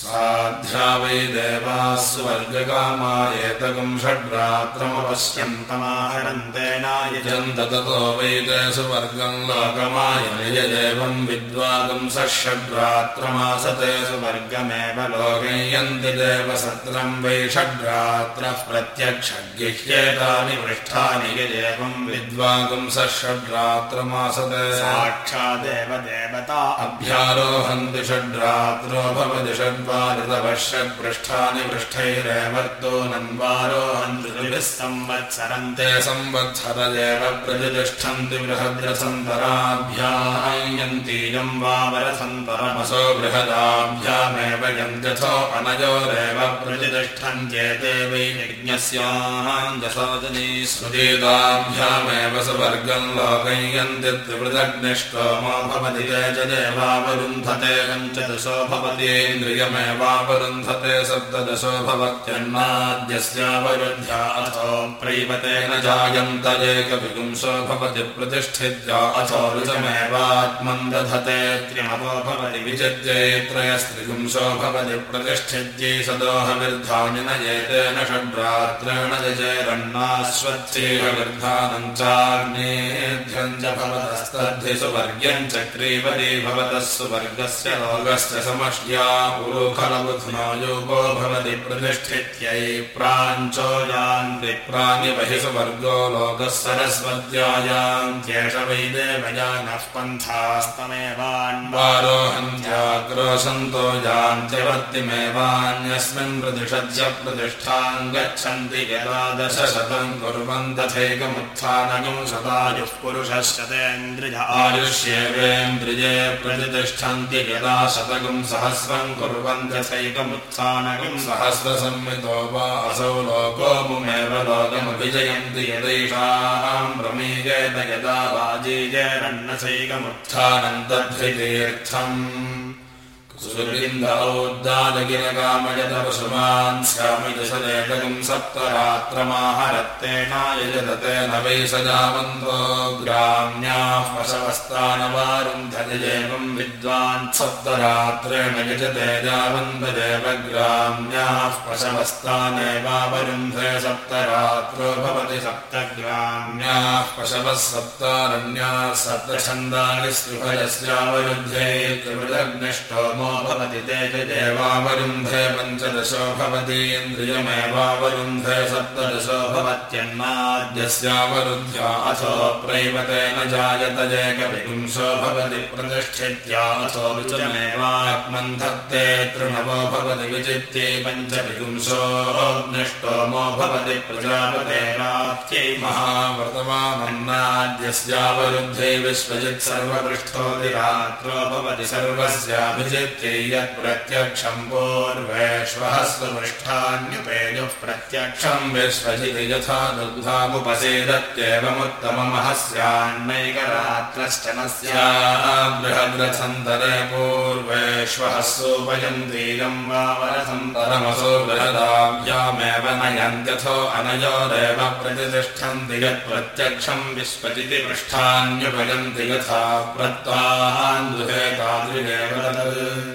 साध्या वै देवाः स्वर्गकामायेतकम् षड्रात्रमपश्यन्तमाहरन्तेनायजन्त ततो वै ते सुवर्गम् लोकमाय स षड्रात्रमासते सुवर्गमेव लोकयन्ति देवसत्रम् वै षड्रात्रः प्रत्यक्षगिह्येतानि पृष्ठानि यदेवम् विद्वागम् स षड्रात्रमासते साक्षादेव देवता अभ्यारोहन्ति षड्रात्रो भवति षड्वा षड्पृष्ठानि पृष्ठैरेवर्तो नन्वारोहन्ति संवत्सरन्ते संवत्सरदेव प्रतिष्ठन्ति बृहद्रसन्तराभ्यायन्तीयम् वावरसन्तरमसो बृहदाभ्यामेव यन्त्यथो अनयोरेव प्रतिष्ठन्त्येते वै यज्ञस्याञ्जसादनी स्मृतीताभ्यामेव सुवर्गम् लोकयन्ति त्रिवृदग्निष्टोमो भवति ते च देवावरुन्धते पञ्चदशो भवतीन्द्रियमे वावरुन्धते सप्तदशो भवत्यन्नाद्यस्यावरुद्ध्या अथो प्रैवते न जायन्त एकविपुंसो भवति प्रतिष्ठित्या अथो ऋतमेवात्मन् दधते त्रिमवो भवति विजित्यै त्रयस्त्रिपुंसो भवति प्रतिष्ठित्यै सदोहविर्धानि न येतेन षड्रात्रेण यजेरन्नाश्वत्थैव विर्धानम् चाग्नेध्यम् च भवतस्तद्धि सुवर्ग्यम् च क्रीवती भवतः सुवर्गस्य रोगस्य समष्ट्या प्रतिष्ठित्यै प्राञ्चो यान्ति प्राणिबहि सुवर्गो लोकः सरस्वत्यायान्त्येष वै देवयानः पन्थास्तमेवान्वारोहन्त्याग्रोशन्तो यान्त्यवर्तिमेवान्यस्मिन् प्रतिषद्य प्रतिष्ठाम् गच्छन्ति यदा दशशतम् कुर्वन् तथैकमुत्थानकम् शतायुः पुरुषश्चतेन्द्रिज आयुष्येवेन्द्रिये प्रतिष्ठन्ति यदा शतकम् सहस्रम् कुर्वन्त्यथैकमुत्थानकम् सहस्रसंमितो वा असौ लोको मुमेव लोकमभिजयन्ति यदैषाम् प्रमीयेत यदा वाजीयरन्नसैकमुत्थानम् तद्धृतीर्थम् सुरविन्दौद्दालगिरकामयतपशुमान् स्यामि दशदेकम् सप्तरात्रमाहरत्तेनायजदतेन वै सजावन्तो ग्राम्याः पशवस्तानवारुन्धजयेवम् विद्वान् सप्तरात्रेण यजते जावन्तदेव ग्राम्याः पशवस्तानेवावरुन्धे सप्तरात्रो भवति सप्तग्राम्याः पशवः सप्तारण्याः सप्तछन्दानि स्त्रिभयस्यावरुध्ये त्रिवृदग्निष्टोमो भवति ते च देवावरुन्धे पञ्चदशो भवतीन्द्रियमेवावरुन्धे सप्तदशो भवत्यन्नाद्यस्यावरुद्ध्या अथो प्रैवतेन जायत एकविपुंसो भवति प्रतिष्ठित्या अथो ऋचमेवात्मन् धत्ते तृणवो भवति विजित्यै पञ्चविपुंसोऽग्निष्टोमो भवति प्रजापतेनात्यै महाव्रतमानन्नाद्यस्यावरुद्धे विश्वजित् सर्वपृष्ठोदिरात्रो भवति सर्वस्याभिजित्यै यत्प्रत्यक्षम् पूर्वेष्वः स्वपृष्ठान्युपेयुः प्रत्यक्षम् विश्वजिति यथा दुग्धामुपसेदत्येवमुत्तममहस्यान्नैकरात्रश्च न स्यात् बृहद्रथन्तरे पूर्वेष्वः सोपयन्तीयम् वावरसन्तरमसो बृहदाभ्यामेव नयन्त्यथो अनयोरेव प्रतिष्ठन्ति यत्प्रत्यक्षम् विश्वजिति पृष्ठान्युपयन्ति यथा प्रत्वाहान्दुहे तादृगेव तत्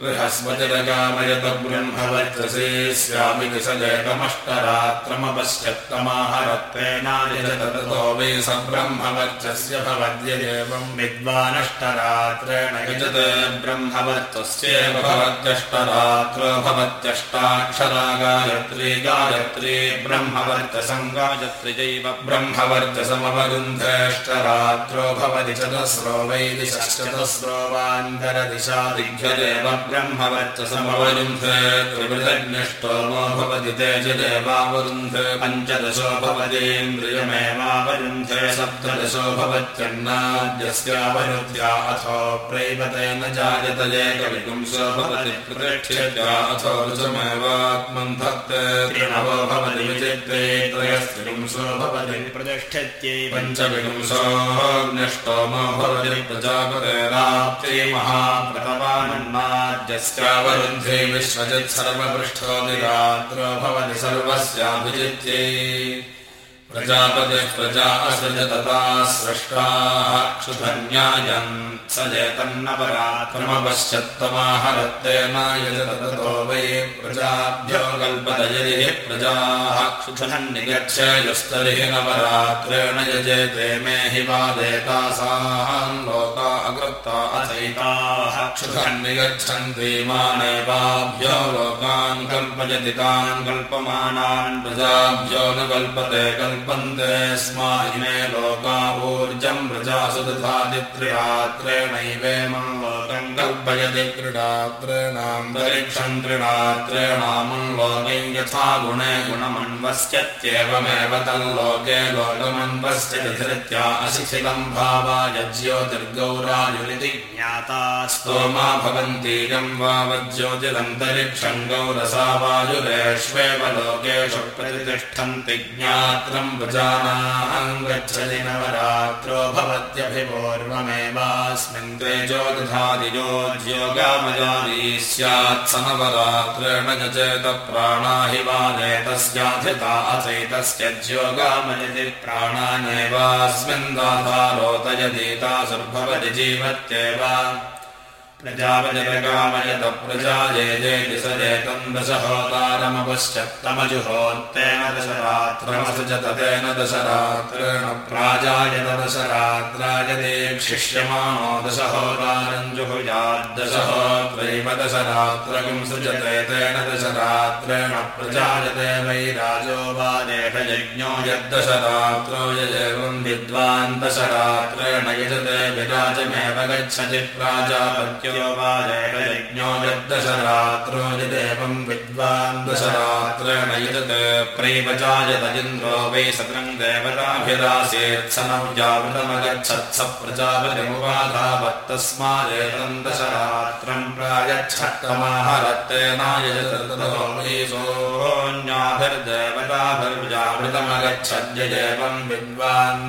बृहस्पतिरगामयत ब्रह्मवर्चसे स्यामि दिशजयकमष्टरात्रमपश्यत्तमाहरत्तेनायजत ततो वै स ब्रह्मवर्चस्य भवद्यदेवम् विद्वानष्टरात्रेण यजत ब्रह्मवर्चस्येव भवत्यष्टरात्रो भवत्यष्टाक्षरा गायत्री गायत्री ब्रह्मवर्चसम् गायत्री चैव ब्रह्मवर्चसमवरुन्धेष्टरात्रो भवति चतस्रो वै दिशश्चतस्रो वान्तरदिशा दिग्यदेव ब्रह्मवर्चसमवरुन्धे त्रिवृदग्निष्टोमो भवति ते च देवावरुन्धे पञ्चदशो भवतीन्द्रियमेवावरुन्धे सप्तदशो भवत्यन्नाद्यस्यावरुद्ध्या अथो प्रैवतेन जायत एकविपुंसो भवति प्रतिष्ठ्यत्या अथो रुचमेवात्मन् धत्ते त्रिनवो भवति विचित्ते त्रयस्त्रिपुंसो भवति प्रतिष्ठत्यै पञ्चविपुंसोऽग्निष्टोमो भवति प्रजापतेराप्त्यै महाप्रतवानन्ना राज्यस्यावरुन्धे विश्वजित् सर्वपृष्ठोदिरात्रो भवति सर्वस्याभिजित्यै प्रजापतिः प्रजा असृजतता स्रष्टाः क्षुधन्यायम् स जेतन्नपराक्रमपश्चत्तमाहरत्तेन यजततो वै प्रजाभ्यो कल्पतयरिः प्रजाः क्षुधन् निगच्छयुस्तरिः नवरात्रेण यजेते मे हि वादेतासाम् लोका अकृत्ता अचैताः क्षुधन् निगच्छन्ति मानेवाभ्यो लोकान् कल्पयति तान् कल्पमानान् प्रजाभ्यो न कल्पते कल्प कल्पन्ते स्म इमे लोका ऊर्जम् प्रजासु तथादित्रिरात्रेणैवेमम् लोकम् कल्पयति क्रीडात्रेणान्तरिक्षम् त्रिणात्रेणामम् लोकै यथा गुणे गुणमन्वस्यत्येवमेव तल्लोके लोकमन्वस्यति धृत्या अशिथिलम् भावाय ज्योतिर्गौरायुरिति ज्ञाता स्तोमा भवन्तीयम् वावज्योतिरन्तरिक्षम् गौरसा वायुरेष्वेव लोकेषु प्रतिष्ठन्ति ज्ञात्रम् प्रजानाम् गच्छति नवरात्रो भवत्यभिपूर्वमेवास्मिन् तेजो स नवरात्रेण गचेत प्राणा हि वादेतस्याधिता अचैतस्य ज्योगामयति प्राणानेवास्मिन् दातारोतयदीतासुर्भवति जीवत्येव प्रजापजगामयत प्रजाये जेति स जेतम् दशहोतारमपश्चत्तमजुहोत्तेन दशरात्रमसृजत तेन दशरात्रेण प्राजायत दशरात्राय दीक्षिष्यमाणो दशहोतारम् जुहुयाद्दशहोत्रैव दशरात्रकम् सृजते तेन दशरात्रेण प्रजायते वै राजो वा देशयज्ञो यद्दशरात्रो यजेवम् विद्वान् दशरात्रेण यजते विराजमेव गच्छति प्राजापत्य यज्ञो यद्दशरात्रो यदेवम् विद्वान् दशरात्रेण यजत् प्रैवचायत इन्द्रो वै सत्रम् देवताभिरासेत् स नव्यावृतमगच्छत् स प्रजापतिमुपाधावत्तस्मादेतम् दशरात्रम् प्रायच्छत्तमाहरत्तेनायजतो वै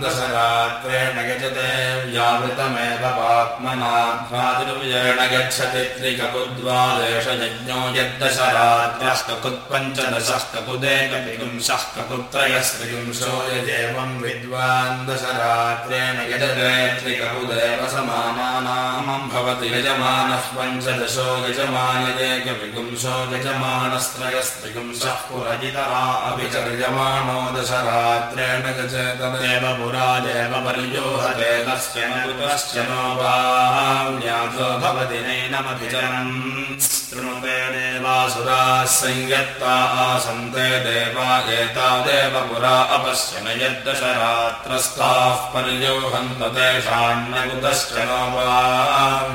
सोऽन्याभिर्देवताभिर्व्यावृतमगच्छद्यजेवम् विद्वान् दशरात्रेण यजते व्यावृतमेव पात्मना भ्रातृविजय गच्छति त्रिककुद्वादेशयज्ञो यद्दशरात्रः ककुत्पञ्चदशः ककुदेकविपुंशः ककुत्रयस्त्रिपुंशो यदेवम् विद्वान् दशरात्रेण यजते त्रिककुदेव समानानामम् भवति यजमानः पञ्चदशो यजमानदेकविपुंशो यजमानस्त्रयस्त्रिपुंशः पुरजितरा अभिचर्यमाणो दशरात्रेण गचेतदेव पुरादेव पर्योहते तस्य न कुतश्च नो वा भवति नैनमभिचरन् शृणुते देवासुराः संयत्ता आसन्ते देवा एतादेव पुरा अपश्यन यद्दशरात्रस्ताः पर्योहन्त तेषान्न कुतश्च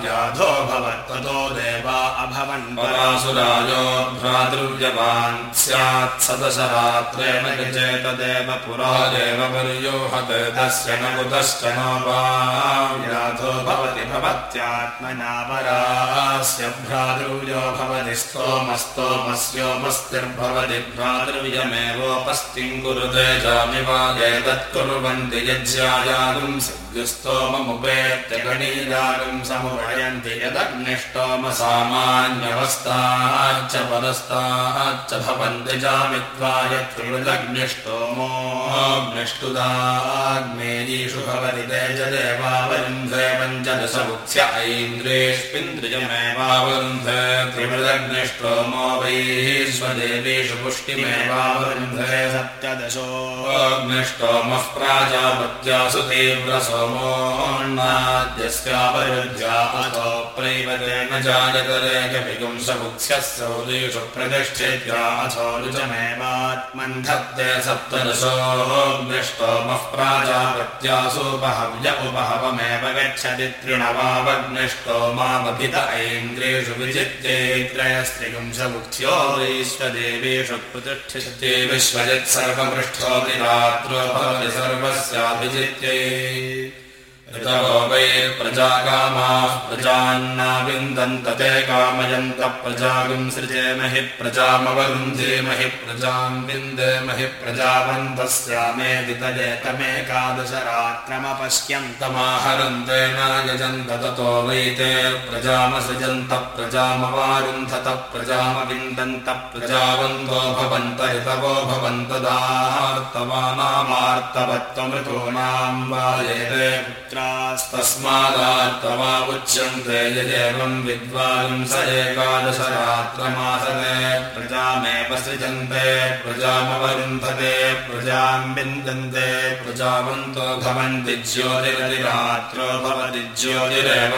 याधो भवत्ततो देवा अभवन् परासुरायो भ्रातृव्यवान् स्यात् सदशरात्रेण चेतदेव पुरा देव पर्योहते तस्य न कुतश्च याधो भवति भवत्यात्मना परास्य भ्रातृव्यो भवति स्तोमस्तोमस्योपस्तिर्भवति भ्रातृव्यमेवोपस्तिम् कुरुते जामिवादेतत्कुर्वन्ति यज्ञायागुम् सिद्ध्यस्तोममुपेत्य गणीयागुम् समुपयन्ति यदग्निष्टोमसामान्यवस्थाच्च परस्ताच्च भवन्ति जामित्वा यत्त्रिमदग्निष्टोमोऽग्निष्टुदाग्नेयीषु भवति तेजदेवावरुन्धे पञ्चदशमुख्य ऐन्द्रियेष्विन्द्रियमेवावरुन्धे त्रिमृदग्निष्टोमो वैः स्वदेवीषु पुष्टिमेवावरुन्धे सप्तदशोऽग्निष्टोमः प्राजापत्यासु तीव्रसोमोन्नाद्यस्यावरुद्ध्या अतो प्रैवतेन जायतरेकविगुंसमुख्यः सौदेषु प्रतिष्ठित्या अथो रुजमेवात्मन् धत्ते सप्तदशोऽग्निष्टोमः प्राजापत्यासुपहव्य उपहवमेव गच्छति तृणवावग्निष्टो मामभित ऐन्द्रियेषु विजित्यैत्रयस्त्रिगुंसमुख्यो वैश्वदेवेषु प्रतिष्ठित्ये विश्वजित् सर्वपृष्ठोऽपि रात्रो भवति सर्वस्याभिजित्यै ऋतवो वै प्रजाकामाः प्रजान्नाविन्दन्त ते कामयन्त प्रजागुम् सृजेमहि प्रजामवरुन्धेमहि प्रजाम् विन्देमहि प्रजावन्तस्यामेदितजेतमेकादशरात्रमपश्यन्तमाहरन्तेन यजन्त ततो वै ते प्रजामसृजन्त प्रजामवारुन्धत प्रजामविन्दन्त प्रजावन्तो भवन्त ऋतवो भवन्त दार्तवानामार्तवत्वमृतूनाम् वायेते उच्यन्ते यदेवम् विद्वांस एकादशरात्रमासते प्रजामेव सृजन्ते प्रजामवरुन्धते प्रजाम् विन्दन्ते प्रजावन्तो भवन्ति ज्योतिरतिरात्रो भवति ज्योतिरेव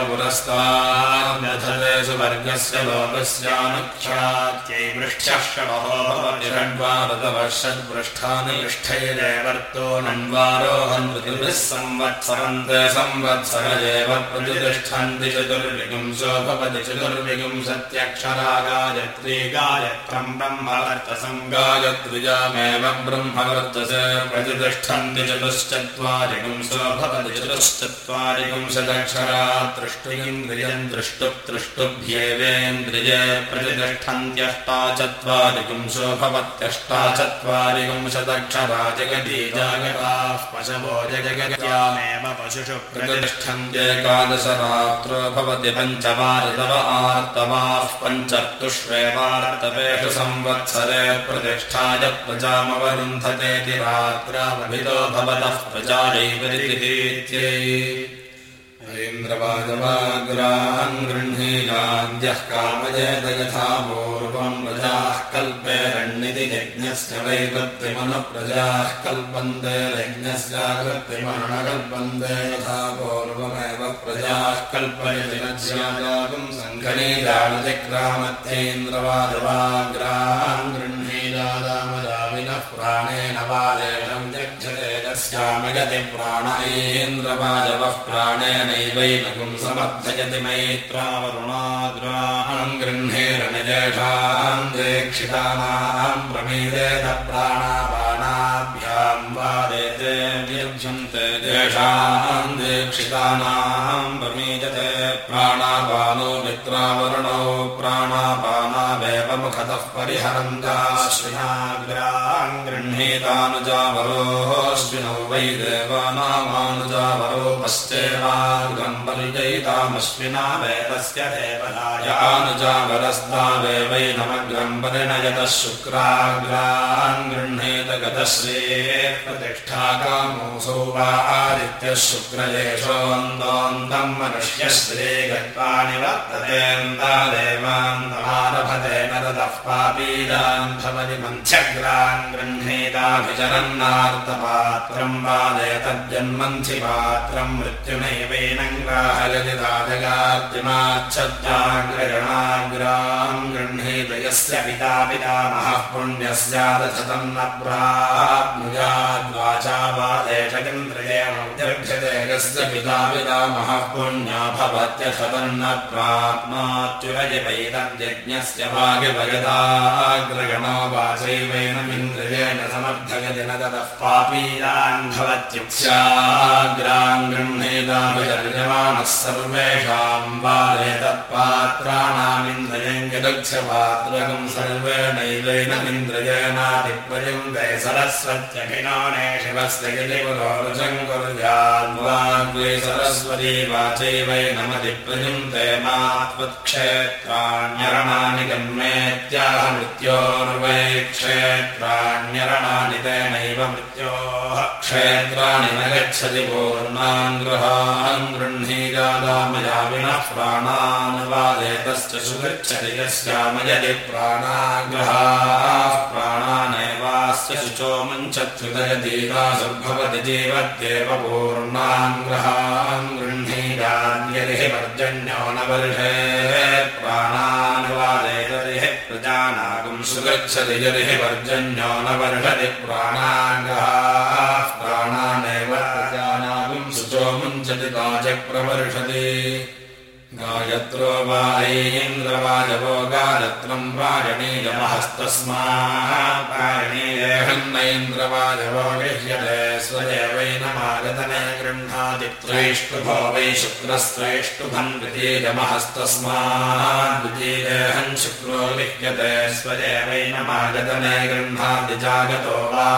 षडहो भवति षड्वारतवः षड्पृष्ठानि पृष्ठैरेवर्तो नन्वारोहन् ऋतुभिः संवत्सरन्ते संवत्सर एव प्रतिष्ठन्ति चतुर्विगुंसो भवति चतुर्विगुंसत्यक्षरा गायत्री गायत्रम् ब्रह्मवर्तसम् गायत्र्यामेव ब्रह्मवर्तसे प्रतिष्ठन्ति चतुश्चत्वारिगुंसो भवति चतुश्चत्वारिगुंशदक्षरा तृष्टुगिन्द्रियम् दृष्टुप्तृष्टुभ्येवेन्द्रिये प्रतिष्ठन्त्यष्टा चत्वारिगुंसो भवत्यष्टाचत्वारिगुंशदक्षरा जगति जागताः पशवो जगत्यामेव पशुषु प्रतिष्ठन्त्येकादशरात्रो भवति पञ्चवारितव आर्तवाः पञ्चर्तुष्वेवार्तवेषु संवत्सरे प्रतिष्ठाय प्रजामवरुन्धतेति रात्रावभितो भवतः प्रजायैवरितीत्यै इन्द्रवाजवाग्रान् गृह्णीयाद्यः कामयेत यथा पूर्वम् प्रजाः कल्पेरण्यति यज्ञस्य वैकत्रिमनप्रजाः कल्पन्ते यज्ञस्याकृत्रिमणकल्पन्ते यथा पूर्वमेव प्रजाः कल्पयति न ज्यायागुम् सङ्घनीजालतिक्रामत्येन्द्रवाजवाग्रान् प्राणेन जक्षते यस्यामयति प्राण ऐन्द्रवाजवः प्राणेनैवैनकुम् समर्थयति मैत्रावरुणाग्राहम् गृह्णेरणजेषाम् दीक्षितानाम् प्रमीदेत प्राणापानाभ्याम् वादेते वियुज्यन्ते तेषाम् दीक्षितानाम् प्रमीयते प्राणापानो मित्रावरुणौ मुखतः परिहरन्ताश्विनाग्रान् गृह्णीतानुजावरोश्विनौ वै देवानामानुजावरो पश्चेवाग्रम् परिजयितामश्विना वेदस्य देवतायानुजावरस्तावेवैनमग्रम् परिणयतः शुक्राग्रान् गृह्णीत गतश्रेः प्रतिष्ठाकामोऽसौ वा मनुष्यश्रे गत्वा निवर्ततेऽन्तादेवान्तमारभते न ततः पापीदान् भवति मन्थ्यग्रान् गृह्णीताभिचरन्नार्तपात्रम् वादेतज्जन्मन्थि पात्रम् मृत्युनैवैनम् ग्राहयति राजगार्तिमाच्छद्याग्रयणाग्राम् गृह्णीत यस्य पिता पितामहः पुण्यस्यादशतम् न प्राप्नुयाद्वाचा वादेशगिन्द्रियेणोद्यर्भ्यते यस्य पिता पितामहः पुण्या भवत्यशतम् न प्राप्नोत्युरयवैतद्यज्ञस्य भाग्यवयदाग्रगणो वाचैवैनमिन्द्रियेण समर्थयति न ततः पापीयान् भवत्युक्स्याग्राम् गृह्णीताभिचर्यमाणः सर्वेषाम् बाले सरस्वत्यभिनोने शिवस्य पुरोरुचम् कुर्याद्वाग्वे सरस्वती वाचैवैनमधिप्रयुङ्क्ते मात्वत्क्षेत्राण्यरणानि गम्येत्याह मृत्योर्वै क्षेत्राण्यरणानि तेनैव मृत्योः क्षेत्राणि न गच्छति पूर्णान् गृहान् गृह्णीजादामया विनः प्राणान् वादेतश्च सुगच्छति यस्यामयति प्राणाग्रहाः प्राणानेवास्य शुचो मञ्चत्युदयतीतासुर्भवति जीवत्येव पूर्णान् गृहान् गृह्णीजान्यरिः पर्जन्यो न वर्षे प्रजानागुम् सुगच्छति यरिः पर्जन्यो न वर्षति प्राणाङ्गः। प्राणानेव प्रजानागुम् शुचो मुञ्चति काच प्रवर्षति गाय यत्रो वा ऐन्द्रवाजवो गारत्रम् पारणीयमहस्तस्मान्नैन्द्रवाजवो गृह्यते स्वदेवैनमागतने गृह्णाति त्रैष्टुभो वै शुक्रस्त्रैष्टुभम् द्वितीयमहस्तस्मान् द्वितीयहम् शुक्रो गृह्यते स्वदेवैनमागतने गृह्णाति जागतो वा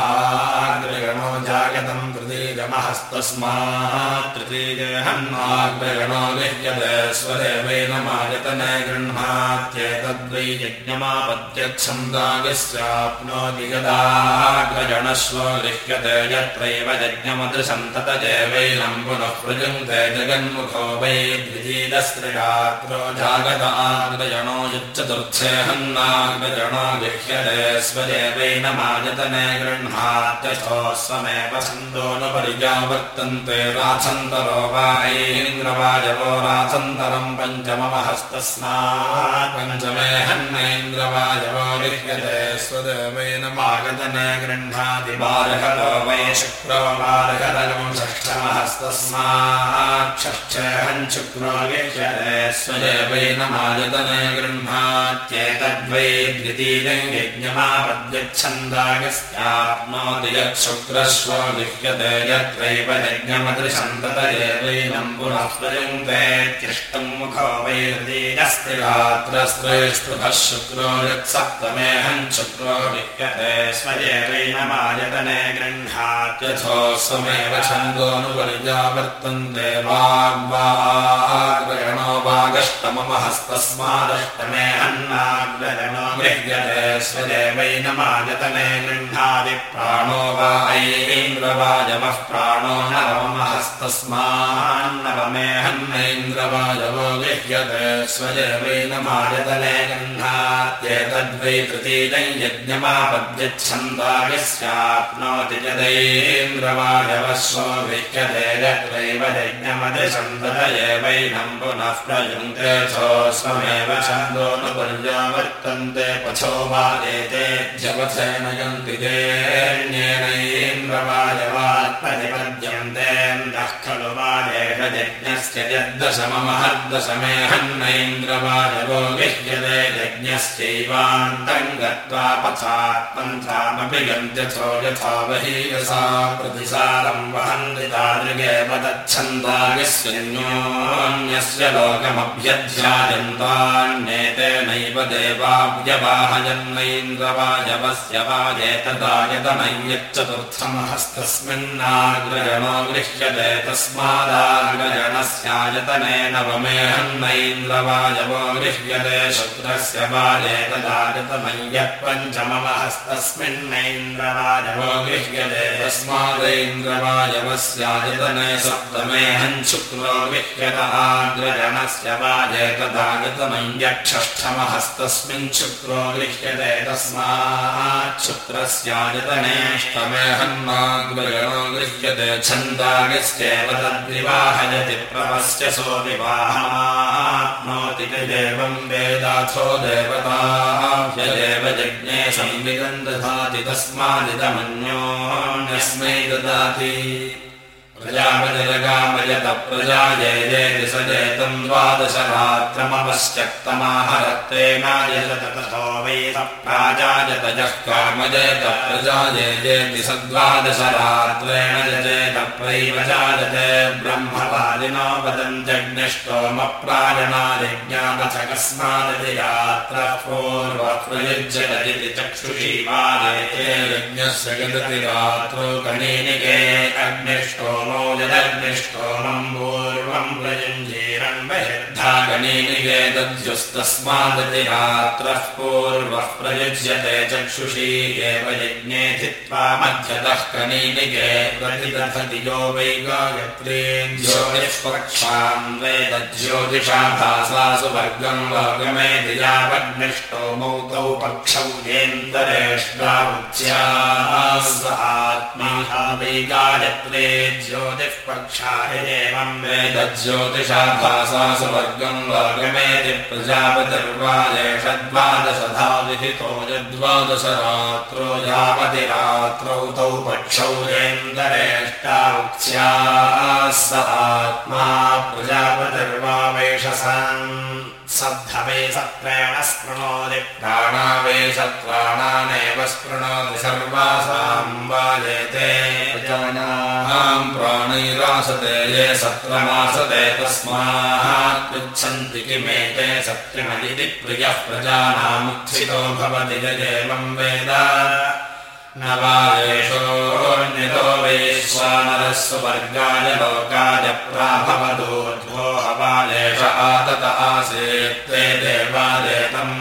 गृगणो जागतम् तृतीयमहस्तस्मात् तृतीयहन्नाग्रगणो गृह्यते स्वदेवेन मायतने गृह्णात्येतद्वै यज्ञमापत्यच्छन्दागस्याप्नोति यदाग्रगणस्व गृह्यते यत्रैव यज्ञमदृशन्ततजेवैनम् पुनः प्रयुङ्क्ते जगन्मुखो वै द्वितीयस्त्रिरात्रो जागत आग्रजणो युच्चतुर्थे हन्नाग्रजणो गृह्यते स्वदेवेन मायतने गृह्णात्यथो स्वमेव छन्दोनुपरिजावर्तन्ते राछन्तरो वा ऐन्द्रवाजवो पञ्चममहस्तस्मात् पञ्चमे हन्नेन्द्रवाजवो गृह्यते स्वदेवेन मागतने गृह्णाति बालहरो वै शुक्रो बालहरम् षष्ठमहस्तस्मात् षष्ठहन् शुक्रो गृह्यते स्वदेवेन मागतने गृह्णात्येतद्वै द्वितीयम् यज्ञमापद्यच्छन्दागस्याप्नोति यच्छुक्रस्व गृह्यते यत्रैव यज्ञमदृशन्ततयेवैनम् पुनः प्रयुङ्क्तेत्यष्टम् वैरदीयस्ति रात्रस्त्रेष्टुभः शुक्रो यत्सप्तमेऽहम् शुक्रो गृह्यते स्वयेवैनमायतने गृह्णात्यथो स्वमेव छन्दोऽनुपरिजावर्तन्ते वाग्वाग्रणो वागष्टममहस्तस्मादष्टमे अन्नाग्रणो गृह्यते स्वदेवैनमायतने गृह्णादि प्राणो वा ऐन्द्रवाजमः प्राणो नवमहस्तस्मान्नवमे गृह्णात्येतद्वै तृतीयम् यज्ञमापद्यच्छन्दायस्याप्नोति यदैन्द्रवाजवस्वो गृह्यते यत्रैव यज्ञमदिशन्दतयेवैनम् पुनः प्रयुङ्क्ते स्वमेव छन्दोनुपर्यावर्तन्ते पथो वा एते जवथेन यन्ति वादेश यज्ञस्य यद्दशममहद्दशमे हन्नैन्द्रवाजवो गृह्यते यज्ञस्यैवान्तम् गत्वा पथात्मन्थामपि गन्त्यथो यथा बहीयसा प्रतिसारम् वहन्ति तादृगेव तच्छन्दागस्यन्योन्यस्य लोकमभ्यध्यायन्तान्येतेनैव देवाव्यवाहयन्नैन्द्रवाजवस्य वाजेतदायतनयच्चतुर्थमहस्तस्मिन्नाग्रजणो गृह्यते तस्मादाग्रजणस्यायतने नवमेहन्नैन्द्रवाजवो गृह्यते शुक्रस्य वाजेतदायतमय्यपञ्चममहस्तस्मिन्नैन्द्रवाजवो गृह्यते तस्मादैन्द्रवाजवस्यायतने सप्तमेहन् शुक्रो गृह्यत आग्रजणस्य वाजेतदागतमय्यक्षष्ठमहस्तस्मिन् शुक्रो गृह्यते तस्मात् गृह्यते छन्दागस्येव तद्विवाहयति प्रपश्च सो विवाहमाप्नोति च देवम् वेदाथो देवता। ह्यदेव यज्ञे संविदम् दधाति तस्मादिदमन्योन्यस्मै ददाति प्रजापतिरगामयत प्रजा जयजेति स जेतम् द्वादशरात्रमपश्चक्तमाहरत्वेनायजत तथो वै स प्राजायतजः कामजयत प्रजा जयजेति स द्वादशरात्रेण जजेत प्रैव जायते ब्रह्मवादिनो वदन्त्यग्निष्टोमप्रायणादिज्ञानथ कस्मादिति यात्रः पूर्वः प्रयुज्यत चक्षुषी वादयते यज्ञस्य पूर्वम् प्रयुञ्जीरम् बहिर्धागणीनिगे दद्युस्तस्मादति रात्रः पूर्वः प्रयुज्यते चक्षुषी एव यज्ञे धित्वा मध्यतः कनीनिगे प्रतिदधति यो वै गायत्रीम् ज्योतिष्पक्षाम् वेदज्योतिषा भासासु वर्गम् वर्गमे दियावग्निष्टोमौ तौ पक्षौ स आत्मा वै गायत्रे ज्योतिः पक्षाय एवम् वेद ज्योतिषा द्वादशधा विहितो यद्वादशरात्रो यावति रात्रौ तौ पक्षौ स आत्मा प्रजापतिर्वावेशसाम् सद्धवे सत्रेण स्पृणोति। प्राणावे सत्प्राणानेव स्पृणोति सर्वासाम् वाजेते प्रजानाम् प्राणैरासते ये सत्रमासते तस्मात् पृच्छन्ति किमेते सत्यमदिति प्रियः प्रजानामुत्थितो भवति यदेवम् वेद न वादेशोऽन्यतो वैश्वानरः सुवर्गाय लोकाय प्राभवतोऽध्वो हवादेश आतत आसीत् ते देवादेतम्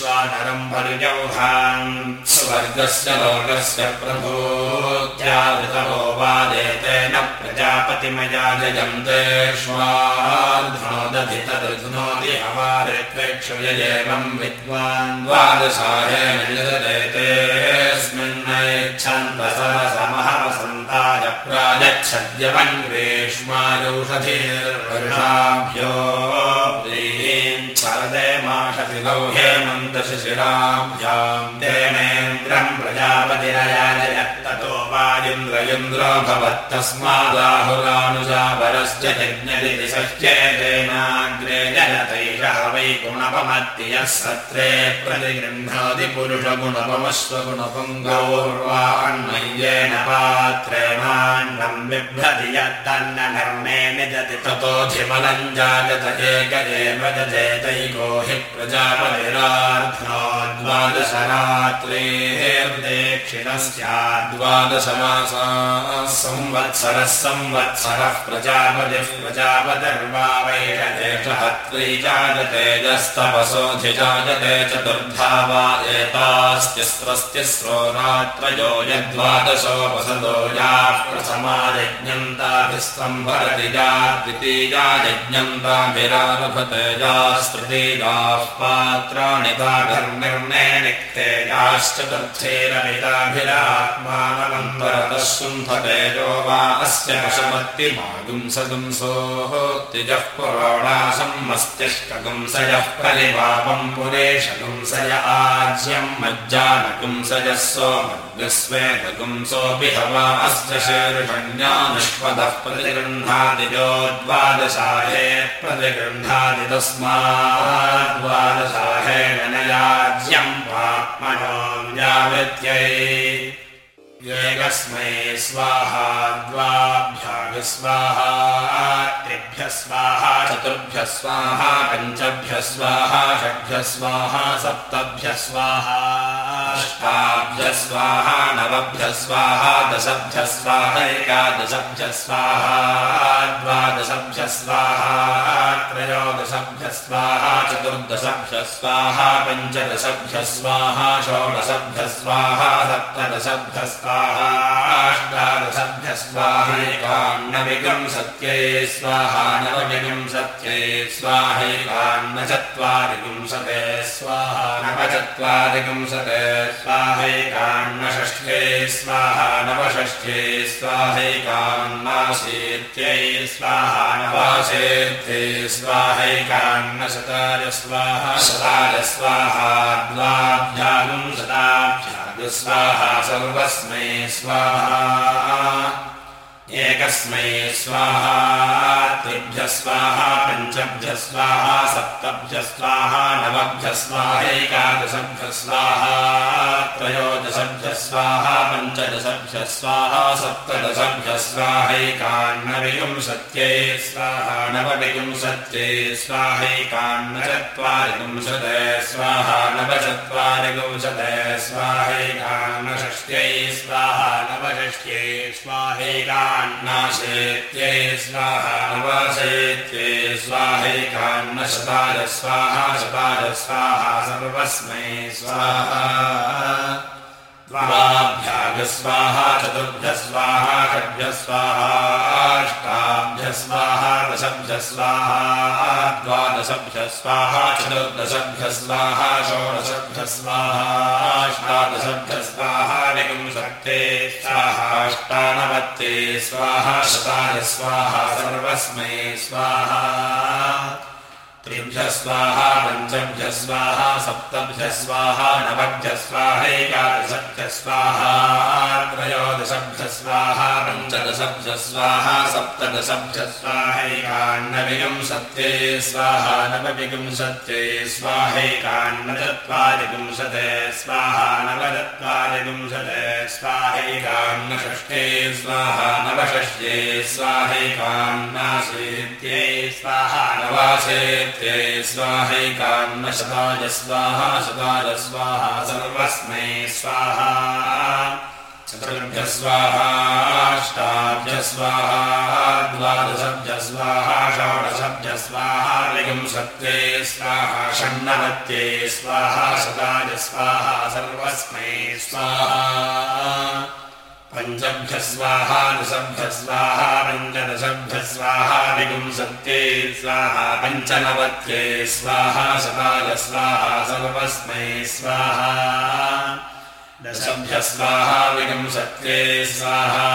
वैश्वानरम् पर्यौहान् स्वर्गस्य लोकस्य प्रभूत्यादितमो वादेतेन प्रजापतिमया जयन्ते श्वार्ध्नोदधि तदधुनोति हवारित्वेक्षुयेवम् विद्वान् छन्दसमहवसन्ताय प्रायच्छद्यवन् ग्रीष्मायौषधीर्वर्षाभ्यो माषति हेमन्तशिशिराभ्याम्। तेनेन्द्रम् प्रजापतिरयाजयत्ततो वायुन्द्रयुन्द्रो भवत्तस्मादाहुरानुजापरश्च यज्ञदिति सह्येतेनाग्रे वै गुणपमत्ति यः सत्रे प्रतिगृह्णाति पुरुषगुणपमस्वगुणपङ्गौर्वान्मय्येन पात्रेणान्नम् बिभ्रति यत्तन्न धर्मे निजति ततोऽधिमलम् जागत एक एव जजेतैको हि प्रजापतिरार्थनो संवत्सरः प्रजापतिः प्रजापतिर्वा याः यज्ञन्ताभिस्तम्भरति या द्वितीया यज्ञन्ताभिरारभते यास्तृतीयाः पात्राणि ताभिर्निर्णे निक्तेयाश्चतुर्थेरमिताभिरात्मानमन्तरतः शुन्धतेजो वा अस्य पशुमत्तिमागुंसगुंसोः तिजः पुरोणासम्मस्तिष्कगुंसयः परिपापम् पुरेशगुंसय आज्यम् मज्जानगुंसयः सोमग्स्वेदगुंसोऽपि हवा अस्य शीर्षण्यानिष्पदः प्रतिगृह्णादिजो द्वादशाहे प्रतिगृह्णादि तस्माद्वादशाहेन न याज्यम् व्यावृत्यै एकस्मै स्वाहा द्वाभ्याभ्य स्वाहा त्रिभ्यः स्वाहा चतुर्भ्यः स्वाहा पञ्चभ्यः स्वाहा षड्भ्यः स्वाहा सप्तभ्यः स्वाहा अष्टाभ्यः स्वाहा नवभ्यः स्वाहा दशभ्यः स्वाहा एकादशभ्यः स्वाहा द्वादशभ्यः स्वाहा त्रयोदशभ्यः स्वाहा चतुर्दशभ्यः स्वाहा पञ्चदशभ्यः स्वाहा षोडशभ्यः स्वाहा सप्तदशभ्यः स्वाहा अष्टादशभ्यः स्वाहैकान्नविगम् सत्यै स्वाहा नवविगम् सत्यै स्वाहैकान्न चत्वारिगुंसते स्वाहा नवचत्वारिगुंसते स्वाहैकान्नषष्ठ्यै स्वाहा नवषष्ठ्यै स्वाहैकान्नाशीत्यै स्वाहा नवाशीत्यै स्वाहैकान्नशताय स्वाहा शताय स्वाहा द्वाभ्यागुम् शताभ्यागु स्वाहा सर्वस्मै स्वाहा एकस्मै स्वाहा त्रिभ्यः स्वाहा पञ्चभ्यः स्वाहा सप्तभ्यः स्वाहा नवभ्यः स्वाहैकादशभ्यः स्वाहा त्रयोदशभ्यः स्वाहा पञ्चदशभ्यः स्वाहा स्वाहैकान्नविंशत्यै स्वाहा नवविंशत्यै स्वाहैकान्नचत्वारिविंशते स्वाहा नवचत्वारिविंशते स्वाहैकान्नषष्ट्यै स्वाहा नवषष्ट्यै स्वाहैका नाशेत्यै स्वाहा नवाशेत्यै स्वाहैकान्नशताय स्वाहा शताय स्वाहा सर्वस्मै स्वाहा स्वाहा चतुर्भ्यः स्वाहा षड्भ्यः स्वाहा अष्टाभ्यः स्वाहा दशभ्यः स्वाहा विपुंसक्ते स्वाहा अष्टानवत्ते स्वाहा शताय स्वाहा सर्वस्मै स्वाहा त्रिभ्यः स्वाहा पञ्चभ्यः स्वाहा सप्तभ्यः स्वाहा नवभ्यः स्वाहैकादशभ्यः स्वाहा त्रयोदशभ्यः स्वाहा पञ्चदशभ्यः स्वाहा सप्तदशभ्यः स्वाहैकान्नविंशत्ये स्वाहा नवविंशत्ये स्वाहैकान्नचत्वारिविंशते स्वाहा नवचत्वारिविंशते स्वाहैकान्नषष्ठे स्वाहा नवषष्ट्ये स्वाहैकान्नाशीत्ये स्वाहा नवासे स्वाहैकान्नशताय स्वाहा शताय स्वाहा सर्वस्मै स्वाहा। चतुर्भ्य स्वाहाष्टाभ्य स्वाहा, द्वादशभ्य स्वाहा, षोडशभ्य स्वाहा विगुंसत्ये स्वाहा, षण्णवत्ये स्वाहा शताय स्वाहा, सर्वस्मै स्वाहा। पञ्चभ्य स्वाहा दशभ्य स्वाहा पञ्चदशभ्य स्वाहा विगुंसत्ये स्वाहा पञ्चनवत्ये स्वाहा शताय स्वाहा सर्वस्मै स्वाहा दशभ्य स्वाहा विगुंसत्ये स्वाहा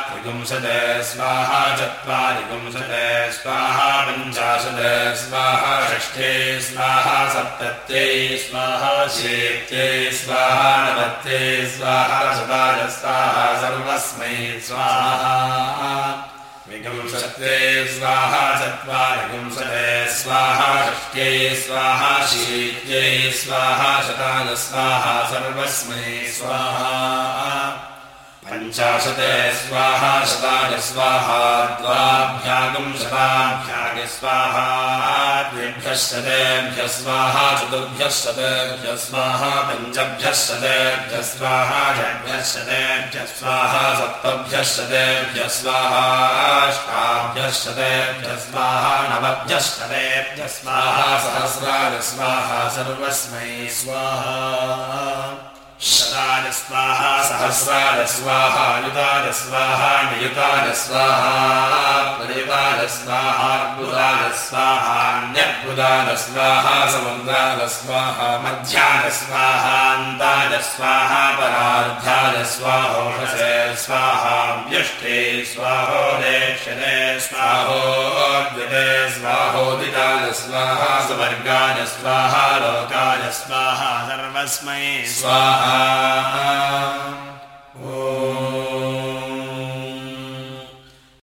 त्रिगुंसते स्वाहा चत्वारिगुंसते स्वाहा पञ्चाशत् स्वाहा षष्ठे स्वाहा सप्तत्ये स्वाहा शेत्ये स्वाहा नवत्ये स्वाहा शताय स्वाहा सर्वस्मै स्वाहा विगुंसत्ये स्वाहा चत्वारिगुंसते स्वाहा षष्ट्ये स्वाहा शीत्ये स्वाहा शताय स्वाहा सर्वस्मै स्वाहा पञ्चाशते स्वाहा शताय स्वाहा द्वाभ्यागं शताभ्याग स्वाहा द्वेभ्यः शतेभ्यः स्वाहा चतुर्भ्यः शतेभ्यः स्वाहा पञ्चभ्यः शतेभ्यः स्वाहा षड्भ्यः शतेभ्यः स्वाहा सप्तभ्यः शतेभ्यः स्वाहा अष्टाभ्यः शतेभ्यः स्वाहा नवभ्यः शतेभ्यः स्वाहा सहस्राय स्वाहा सर्वस्मै स्वाहा शताय स्वाहा सहस्राय स्वाहा युताय स्वाहा नियुताय स्वाहा प्रयुताय स्वाहा अद्भुताय स्वाहा अन्यद्भुताय स्वाहा समुद्राय स्वाहा मध्याय स्वाहान्ताय स्वाहा परार्धाय स्वाहोषसे स्वाहा व्यष्टे स्वाहोदेक्षते स्वाहोद्विते स्वाहोदिताय स्वाहा सुवर्गाय स्वाहा लोकाय स्वाहा सर्वस्मै स्वाहा ओ